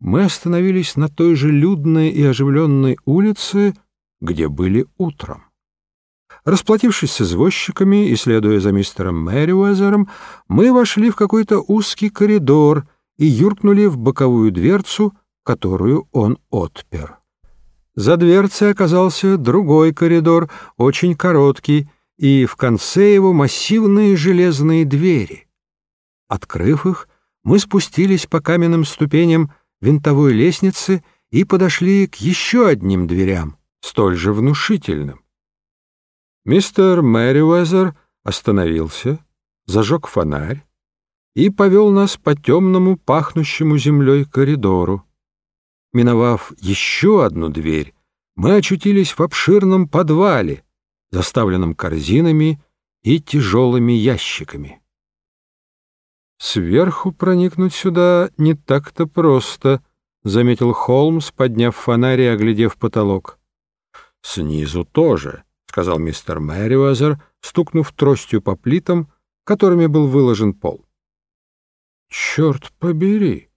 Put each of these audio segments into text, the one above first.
мы остановились на той же людной и оживленной улице, где были утром. Расплатившись с извозчиками и следуя за мистером Мэриуэзером, мы вошли в какой-то узкий коридор и юркнули в боковую дверцу, которую он отпер. За дверцей оказался другой коридор, очень короткий, и в конце его массивные железные двери. Открыв их, мы спустились по каменным ступеням винтовой лестницы и подошли к еще одним дверям, столь же внушительным. Мистер Мэриуэзер остановился, зажег фонарь и повел нас по темному, пахнущему землей коридору. Миновав еще одну дверь, мы очутились в обширном подвале, заставленном корзинами и тяжелыми ящиками. «Сверху проникнуть сюда не так-то просто», — заметил Холмс, подняв фонарь и оглядев потолок. «Снизу тоже», — сказал мистер Мэриуазер, стукнув тростью по плитам, которыми был выложен пол. «Черт побери!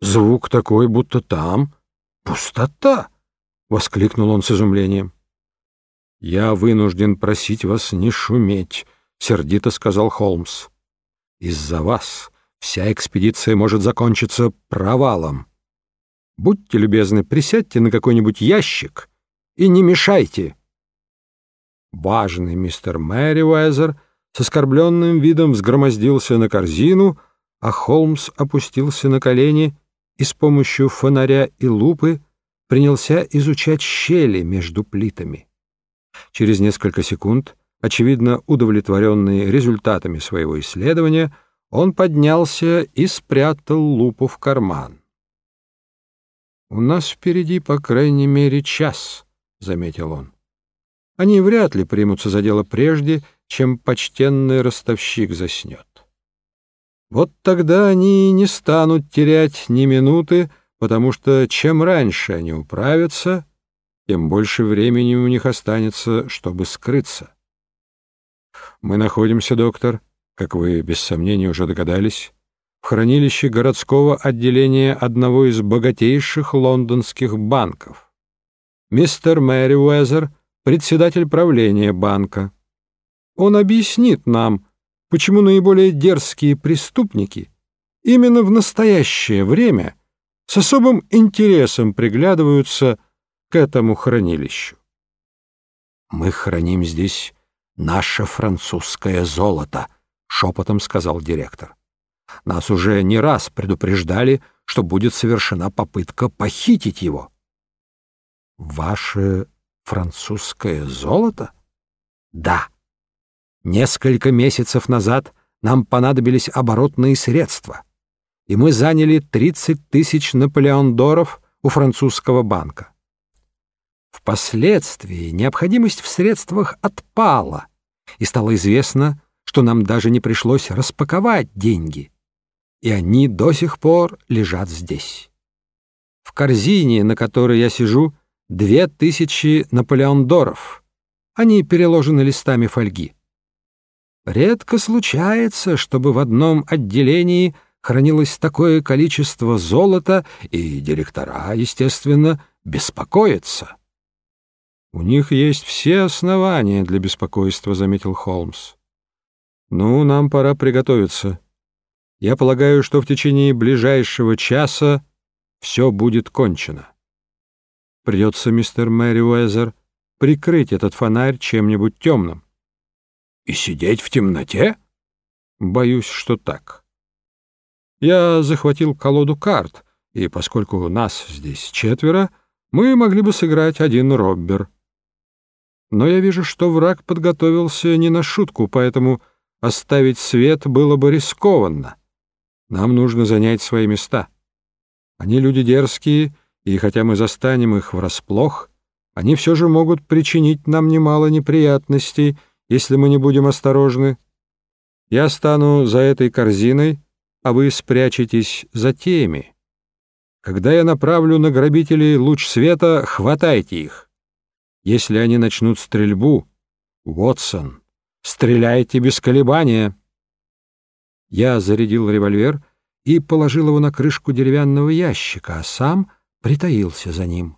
Звук такой, будто там пустота!» — воскликнул он с изумлением. «Я вынужден просить вас не шуметь», — сердито сказал Холмс. Из-за вас вся экспедиция может закончиться провалом. Будьте любезны, присядьте на какой-нибудь ящик и не мешайте. Важный мистер Мэри Уэзер с оскорбленным видом взгромоздился на корзину, а Холмс опустился на колени и с помощью фонаря и лупы принялся изучать щели между плитами. Через несколько секунд Очевидно, удовлетворенный результатами своего исследования, он поднялся и спрятал лупу в карман. «У нас впереди, по крайней мере, час», — заметил он. «Они вряд ли примутся за дело прежде, чем почтенный ростовщик заснет. Вот тогда они не станут терять ни минуты, потому что чем раньше они управятся, тем больше времени у них останется, чтобы скрыться. Мы находимся, доктор, как вы без сомнения уже догадались, в хранилище городского отделения одного из богатейших лондонских банков. Мистер Мэри Уэзер — председатель правления банка. Он объяснит нам, почему наиболее дерзкие преступники именно в настоящее время с особым интересом приглядываются к этому хранилищу. Мы храним здесь «Наше французское золото», — шепотом сказал директор. «Нас уже не раз предупреждали, что будет совершена попытка похитить его». «Ваше французское золото?» «Да. Несколько месяцев назад нам понадобились оборотные средства, и мы заняли 30 тысяч наполеондоров у французского банка. Впоследствии необходимость в средствах отпала, и стало известно, что нам даже не пришлось распаковать деньги, и они до сих пор лежат здесь. В корзине, на которой я сижу, две тысячи наполеондоров. Они переложены листами фольги. Редко случается, чтобы в одном отделении хранилось такое количество золота, и директора, естественно, беспокоятся. «У них есть все основания для беспокойства», — заметил Холмс. «Ну, нам пора приготовиться. Я полагаю, что в течение ближайшего часа все будет кончено. Придется, мистер Мэри Уэзер, прикрыть этот фонарь чем-нибудь темным». «И сидеть в темноте?» «Боюсь, что так. Я захватил колоду карт, и поскольку нас здесь четверо, мы могли бы сыграть один роббер». Но я вижу, что враг подготовился не на шутку, поэтому оставить свет было бы рискованно. Нам нужно занять свои места. Они люди дерзкие, и хотя мы застанем их врасплох, они все же могут причинить нам немало неприятностей, если мы не будем осторожны. Я стану за этой корзиной, а вы спрячетесь за теми. Когда я направлю на грабителей луч света, хватайте их. Если они начнут стрельбу, Уотсон, стреляйте без колебания. Я зарядил револьвер и положил его на крышку деревянного ящика, а сам притаился за ним.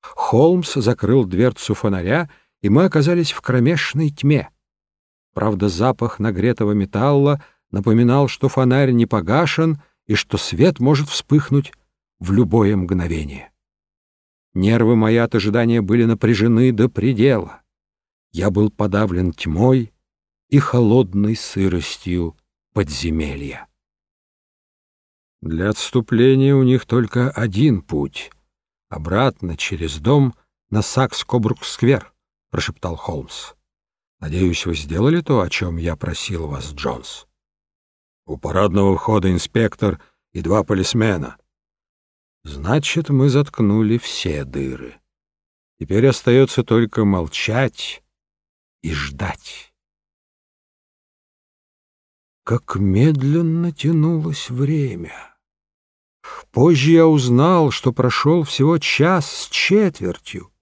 Холмс закрыл дверцу фонаря, и мы оказались в кромешной тьме. Правда, запах нагретого металла напоминал, что фонарь не погашен и что свет может вспыхнуть в любое мгновение. Нервы мои от ожидания были напряжены до предела. Я был подавлен тьмой и холодной сыростью подземелья. Для отступления у них только один путь — обратно через дом на Сакс-Кобрук-сквер, — прошептал Холмс. Надеюсь, вы сделали то, о чем я просил вас, Джонс. У парадного входа инспектор и два полисмена. Значит, мы заткнули все дыры. Теперь остается только молчать и ждать. Как медленно тянулось время. Позже я узнал, что прошел всего час с четвертью,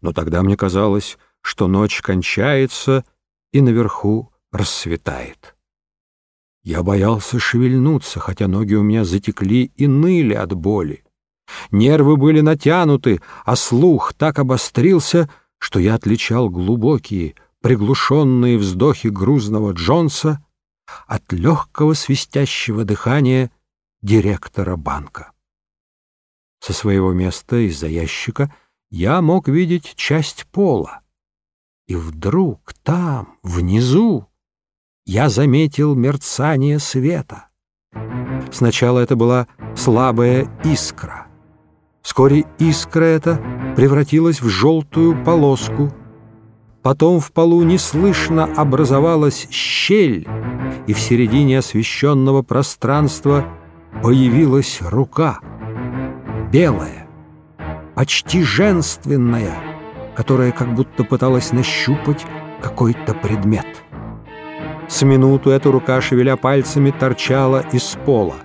но тогда мне казалось, что ночь кончается и наверху рассветает. Я боялся шевельнуться, хотя ноги у меня затекли и ныли от боли. Нервы были натянуты, а слух так обострился, что я отличал глубокие, приглушенные вздохи грузного Джонса от легкого свистящего дыхания директора банка. Со своего места из-за ящика я мог видеть часть пола, и вдруг там, внизу, я заметил мерцание света. Сначала это была слабая искра. Вскоре искра эта превратилась в желтую полоску. Потом в полу неслышно образовалась щель, и в середине освещенного пространства появилась рука, белая, почти женственная, которая как будто пыталась нащупать какой-то предмет. С минуту эта рука, шевеля пальцами, торчала из пола.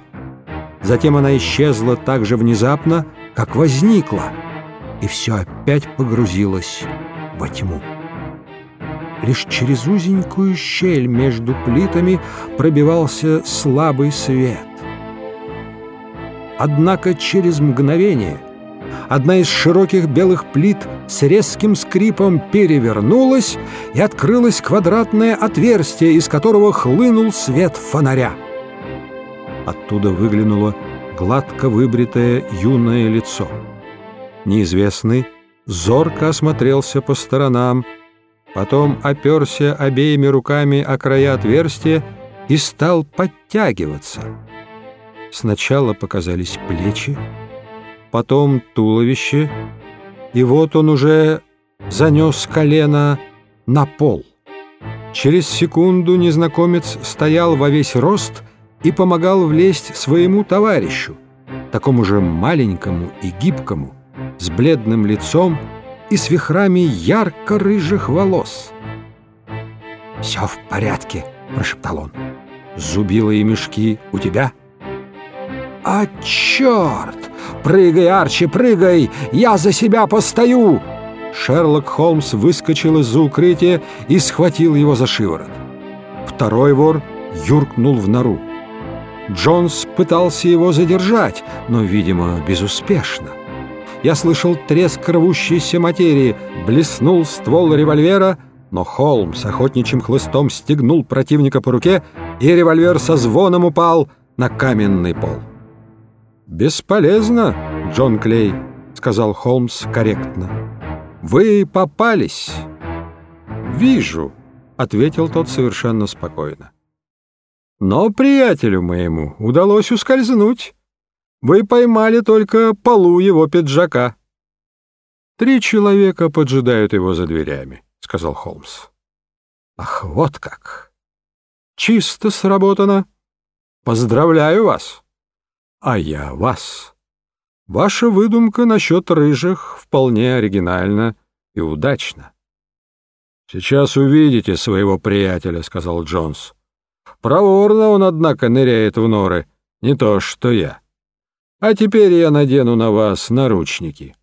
Затем она исчезла так же внезапно, как возникла, и все опять погрузилось во тьму. Лишь через узенькую щель между плитами пробивался слабый свет. Однако через мгновение — одна из широких белых плит с резким скрипом перевернулась, и открылось квадратное отверстие, из которого хлынул свет фонаря. Оттуда выглянуло гладко выбритое юное лицо. Неизвестный зорко осмотрелся по сторонам, потом оперся обеими руками о края отверстия и стал подтягиваться. Сначала показались плечи, потом туловище, и вот он уже занес колено на пол. Через секунду незнакомец стоял во весь рост и помогал влезть своему товарищу, такому же маленькому и гибкому, с бледным лицом и с вихрами ярко-рыжих волос. «Все в порядке», — прошептал он. «Зубила и мешки у тебя?» «А черт! Прыгай, Арчи, прыгай! Я за себя постою!» Шерлок Холмс выскочил из-за укрытия и схватил его за шиворот. Второй вор юркнул в нору. Джонс пытался его задержать, но, видимо, безуспешно. Я слышал треск рвущейся материи, блеснул ствол револьвера, но Холмс охотничьим хлыстом стегнул противника по руке, и револьвер со звоном упал на каменный пол. «Бесполезно, Джон Клей», — сказал Холмс корректно. «Вы попались». «Вижу», — ответил тот совершенно спокойно. «Но приятелю моему удалось ускользнуть. Вы поймали только полу его пиджака». «Три человека поджидают его за дверями», — сказал Холмс. «Ах, вот как! Чисто сработано. Поздравляю вас!» а я вас. Ваша выдумка насчет рыжих вполне оригинальна и удачна. «Сейчас увидите своего приятеля», — сказал Джонс. «Проворно он, однако, ныряет в норы, не то что я. А теперь я надену на вас наручники».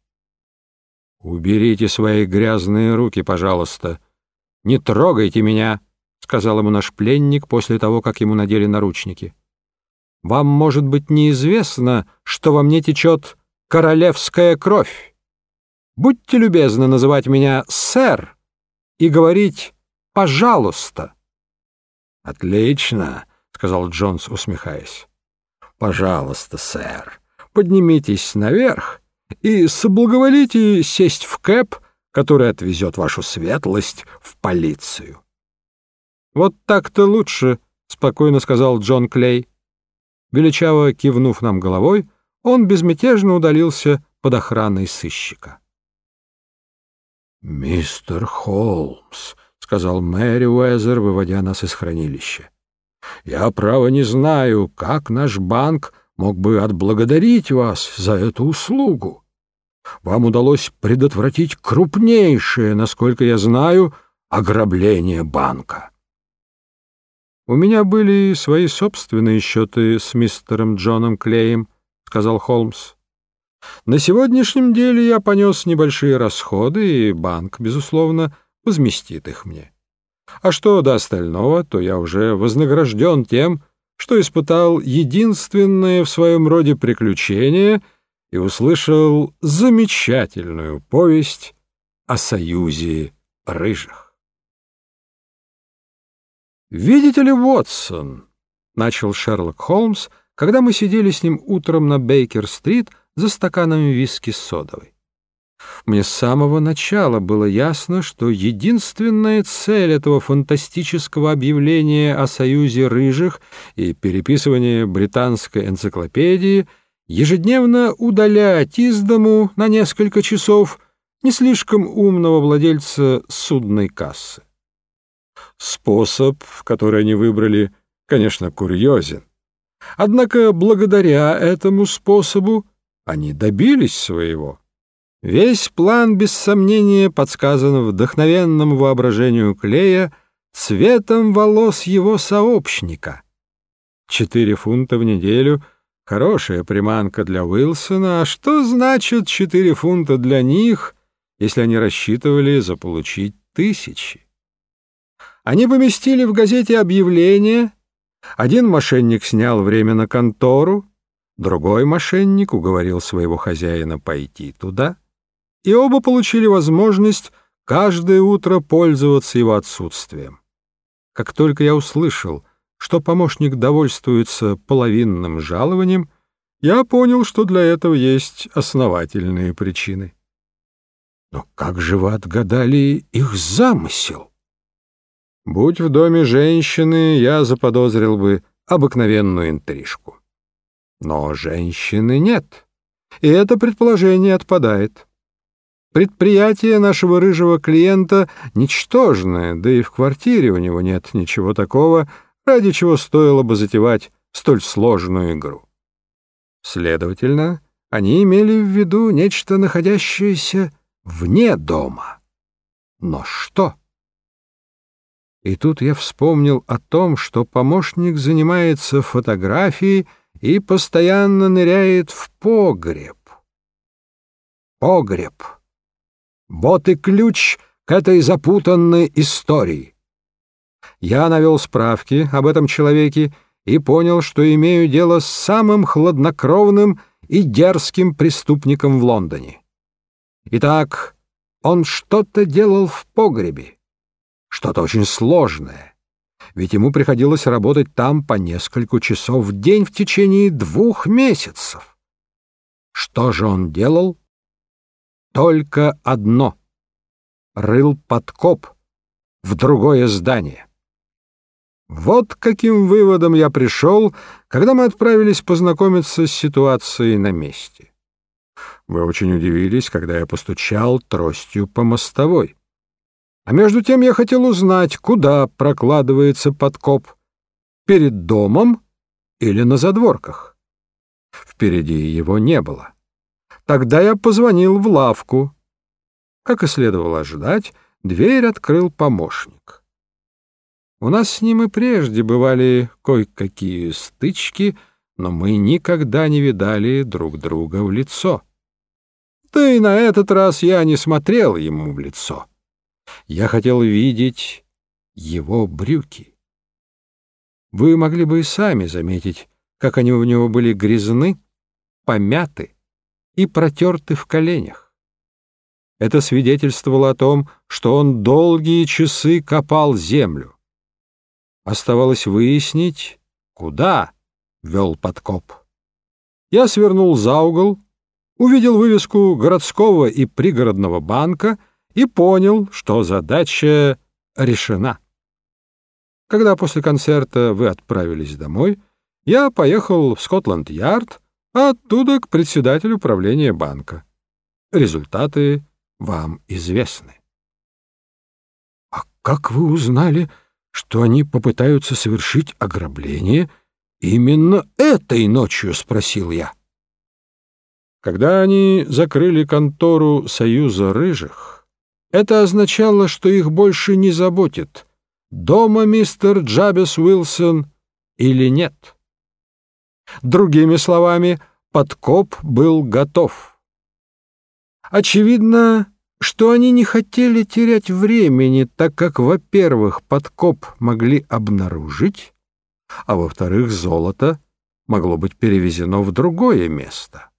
«Уберите свои грязные руки, пожалуйста. Не трогайте меня», — сказал ему наш пленник после того, как ему надели наручники. вам, может быть, неизвестно, что во мне течет королевская кровь. Будьте любезны называть меня «сэр» и говорить «пожалуйста». — Отлично, — сказал Джонс, усмехаясь. — Пожалуйста, сэр, поднимитесь наверх и соблаговолите сесть в кэп, который отвезет вашу светлость в полицию. — Вот так-то лучше, — спокойно сказал Джон Клей. Величаво кивнув нам головой, он безмятежно удалился под охраной сыщика. «Мистер Холмс», — сказал Мэри Уэзер, выводя нас из хранилища, — «я, право, не знаю, как наш банк мог бы отблагодарить вас за эту услугу. Вам удалось предотвратить крупнейшее, насколько я знаю, ограбление банка». «У меня были свои собственные счеты с мистером Джоном Клеем», — сказал Холмс. «На сегодняшнем деле я понес небольшие расходы, и банк, безусловно, возместит их мне. А что до остального, то я уже вознагражден тем, что испытал единственное в своем роде приключение и услышал замечательную повесть о союзе рыжих. «Видите ли, Вотсон?» — начал Шерлок Холмс, когда мы сидели с ним утром на Бейкер-стрит за стаканом виски с содовой. Мне с самого начала было ясно, что единственная цель этого фантастического объявления о союзе рыжих и переписывания британской энциклопедии ежедневно удалять из дому на несколько часов не слишком умного владельца судной кассы. Способ, который они выбрали, конечно, курьезен. Однако благодаря этому способу они добились своего. Весь план, без сомнения, подсказан вдохновенному воображению Клея цветом волос его сообщника. Четыре фунта в неделю — хорошая приманка для Уилсона, а что значит четыре фунта для них, если они рассчитывали заполучить тысячи? Они поместили в газете объявление. Один мошенник снял время на контору, другой мошенник уговорил своего хозяина пойти туда, и оба получили возможность каждое утро пользоваться его отсутствием. Как только я услышал, что помощник довольствуется половинным жалованием, я понял, что для этого есть основательные причины. Но как же вы отгадали их замысел? Будь в доме женщины, я заподозрил бы обыкновенную интрижку. Но женщины нет, и это предположение отпадает. Предприятие нашего рыжего клиента ничтожное, да и в квартире у него нет ничего такого, ради чего стоило бы затевать столь сложную игру. Следовательно, они имели в виду нечто, находящееся вне дома. Но что? И тут я вспомнил о том, что помощник занимается фотографией и постоянно ныряет в погреб. Погреб. Вот и ключ к этой запутанной истории. Я навел справки об этом человеке и понял, что имею дело с самым хладнокровным и дерзким преступником в Лондоне. Итак, он что-то делал в погребе что-то очень сложное, ведь ему приходилось работать там по несколько часов в день в течение двух месяцев. Что же он делал? Только одно — рыл подкоп в другое здание. Вот каким выводом я пришел, когда мы отправились познакомиться с ситуацией на месте. Вы очень удивились, когда я постучал тростью по мостовой. А между тем я хотел узнать, куда прокладывается подкоп — перед домом или на задворках. Впереди его не было. Тогда я позвонил в лавку. Как и следовало ожидать, дверь открыл помощник. У нас с ним и прежде бывали кое-какие стычки, но мы никогда не видали друг друга в лицо. Да и на этот раз я не смотрел ему в лицо. Я хотел видеть его брюки. Вы могли бы и сами заметить, как они у него были грязны, помяты и протерты в коленях. Это свидетельствовало о том, что он долгие часы копал землю. Оставалось выяснить, куда вел подкоп. Я свернул за угол, увидел вывеску городского и пригородного банка и понял, что задача решена. Когда после концерта вы отправились домой, я поехал в Скотланд-Ярд, а оттуда к председателю правления банка. Результаты вам известны. — А как вы узнали, что они попытаются совершить ограбление именно этой ночью? — спросил я. Когда они закрыли контору Союза Рыжих, это означало, что их больше не заботит, дома мистер Джабес Уилсон или нет. Другими словами, подкоп был готов. Очевидно, что они не хотели терять времени, так как, во-первых, подкоп могли обнаружить, а во-вторых, золото могло быть перевезено в другое место.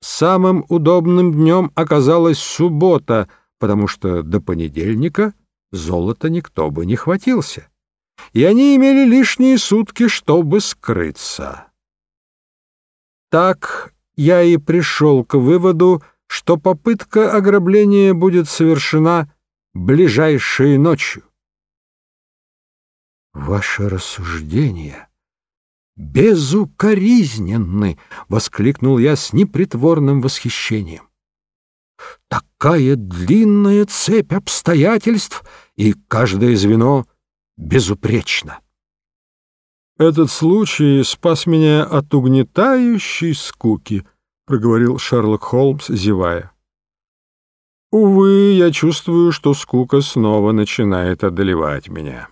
Самым удобным днем оказалась суббота, потому что до понедельника золота никто бы не хватился, и они имели лишние сутки, чтобы скрыться. Так я и пришел к выводу, что попытка ограбления будет совершена ближайшей ночью. Ваше рассуждение безукоризненны!» — воскликнул я с непритворным восхищением. «Такая длинная цепь обстоятельств, и каждое звено безупречно!» «Этот случай спас меня от угнетающей скуки», — проговорил Шерлок Холмс, зевая. «Увы, я чувствую, что скука снова начинает одолевать меня».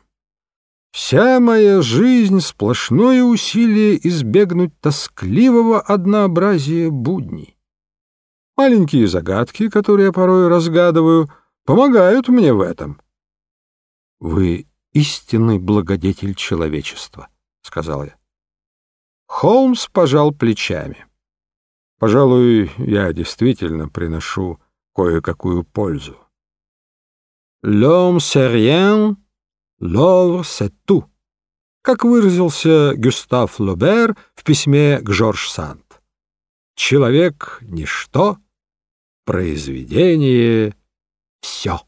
Вся моя жизнь — сплошное усилие избегнуть тоскливого однообразия будней. Маленькие загадки, которые я порой разгадываю, помогают мне в этом. — Вы истинный благодетель человечества, — сказал я. Холмс пожал плечами. — Пожалуй, я действительно приношу кое-какую пользу. «L'homme c'est rien, «L'œuvre, c'est tout», как выразился Гюстав Лобер в письме к Жорж Санд. «Человек — ничто, произведение — все».